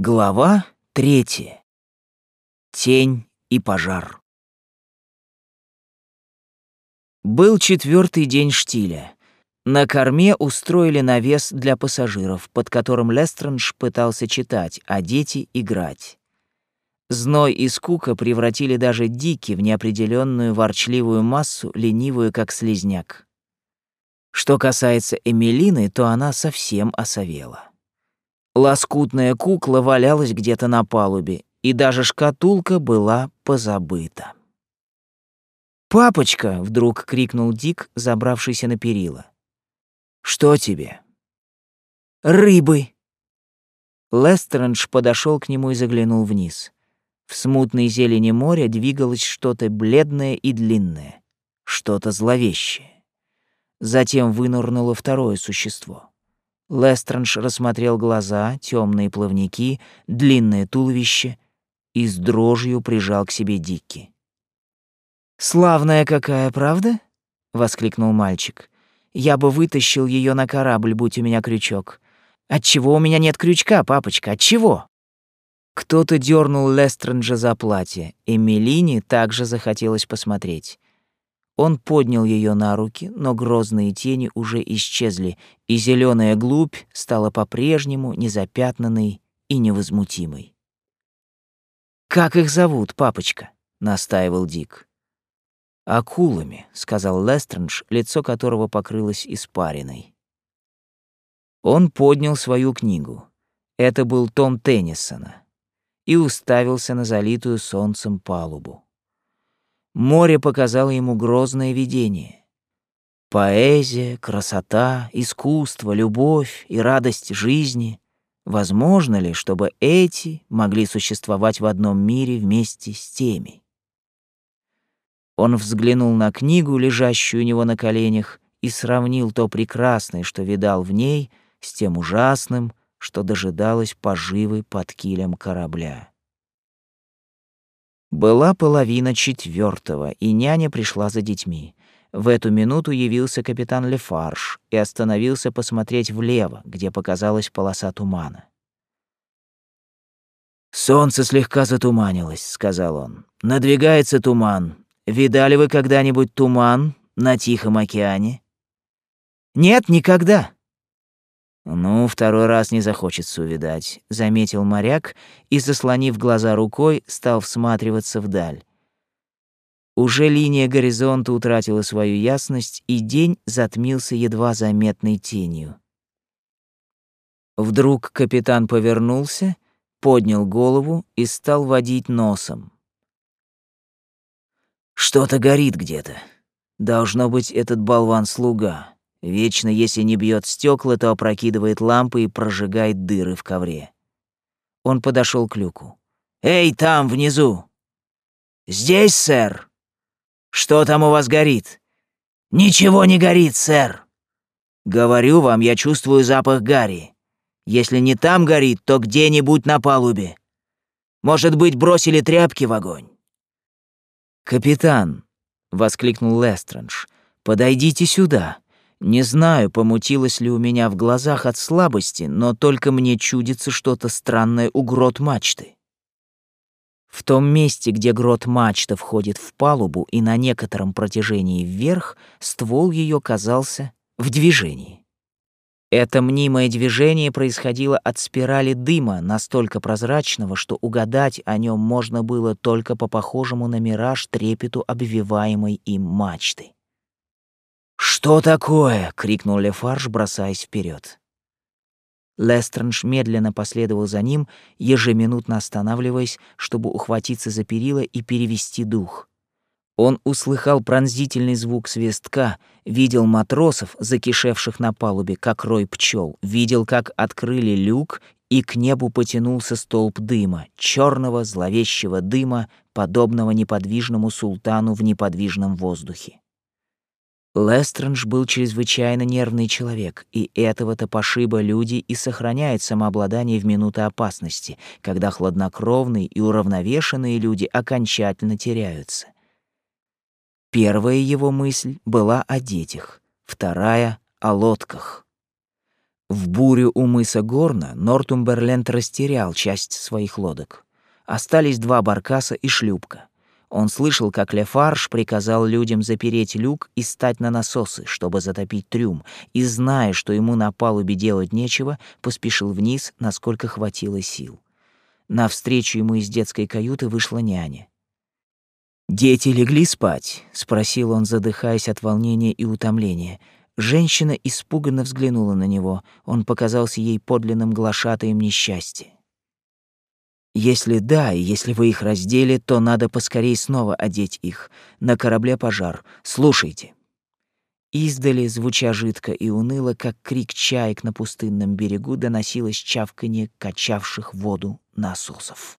Глава третья. Тень и пожар. Был четвертый день штиля. На корме устроили навес для пассажиров, под которым Лестрендж пытался читать, а дети — играть. Зной и скука превратили даже Дики в неопределенную ворчливую массу, ленивую, как слизняк. Что касается Эмилины, то она совсем осовела. Лоскутная кукла валялась где-то на палубе, и даже шкатулка была позабыта. «Папочка!» — вдруг крикнул Дик, забравшийся на перила. «Что тебе?» «Рыбы!» Лестерндж подошел к нему и заглянул вниз. В смутной зелени моря двигалось что-то бледное и длинное, что-то зловещее. Затем вынырнуло второе существо. Лестранж рассмотрел глаза, темные плавники, длинное туловище и с дрожью прижал к себе Дикки. «Славная какая, правда?» — воскликнул мальчик. «Я бы вытащил ее на корабль, будь у меня крючок. Отчего у меня нет крючка, папочка, отчего?» Кто-то дернул Лестренджа за платье, и Мелине также захотелось посмотреть. Он поднял ее на руки, но грозные тени уже исчезли, и зеленая глубь стала по-прежнему незапятнанной и невозмутимой. «Как их зовут, папочка?» — настаивал Дик. «Акулами», — сказал Лестрендж, лицо которого покрылось испариной. Он поднял свою книгу. Это был том Теннисона. И уставился на залитую солнцем палубу. Море показало ему грозное видение. Поэзия, красота, искусство, любовь и радость жизни. Возможно ли, чтобы эти могли существовать в одном мире вместе с теми? Он взглянул на книгу, лежащую у него на коленях, и сравнил то прекрасное, что видал в ней, с тем ужасным, что дожидалось поживы под килем корабля. Была половина четвертого, и няня пришла за детьми. В эту минуту явился капитан Лефарж и остановился посмотреть влево, где показалась полоса тумана. «Солнце слегка затуманилось», — сказал он. «Надвигается туман. Видали вы когда-нибудь туман на Тихом океане?» «Нет, никогда», «Ну, второй раз не захочется увидать», — заметил моряк и, заслонив глаза рукой, стал всматриваться вдаль. Уже линия горизонта утратила свою ясность, и день затмился едва заметной тенью. Вдруг капитан повернулся, поднял голову и стал водить носом. «Что-то горит где-то. Должно быть, этот болван-слуга. Вечно, если не бьет стекла, то опрокидывает лампы и прожигает дыры в ковре. Он подошел к люку. «Эй, там, внизу!» «Здесь, сэр!» «Что там у вас горит?» «Ничего не горит, сэр!» «Говорю вам, я чувствую запах гари. Если не там горит, то где-нибудь на палубе. Может быть, бросили тряпки в огонь?» «Капитан!» — воскликнул Лестрендж. «Подойдите сюда!» Не знаю, помутилось ли у меня в глазах от слабости, но только мне чудится что-то странное у грот мачты. В том месте, где грот мачта входит в палубу и на некотором протяжении вверх, ствол ее казался в движении. Это мнимое движение происходило от спирали дыма, настолько прозрачного, что угадать о нем можно было только по похожему на мираж трепету обвиваемой им мачты. «Что такое?» — крикнул Лефарж, бросаясь вперед. Лестрендж медленно последовал за ним, ежеминутно останавливаясь, чтобы ухватиться за перила и перевести дух. Он услыхал пронзительный звук свистка, видел матросов, закишевших на палубе, как рой пчел, видел, как открыли люк, и к небу потянулся столб дыма, черного зловещего дыма, подобного неподвижному султану в неподвижном воздухе. Лестрендж был чрезвычайно нервный человек, и этого-то пошиба люди и сохраняют самообладание в минуты опасности, когда хладнокровные и уравновешенные люди окончательно теряются. Первая его мысль была о детях, вторая — о лодках. В бурю у мыса Горна Нортумберленд растерял часть своих лодок. Остались два баркаса и шлюпка. Он слышал, как Лефарж приказал людям запереть люк и стать на насосы, чтобы затопить трюм, и, зная, что ему на палубе делать нечего, поспешил вниз, насколько хватило сил. Навстречу ему из детской каюты вышла няня. «Дети легли спать?» — спросил он, задыхаясь от волнения и утомления. Женщина испуганно взглянула на него. Он показался ей подлинным глашатаем несчастья. Если да, и если вы их раздели, то надо поскорей снова одеть их. На корабле пожар. Слушайте. Издали, звуча жидко и уныло, как крик чаек на пустынном берегу, доносилось чавканье качавших воду насосов.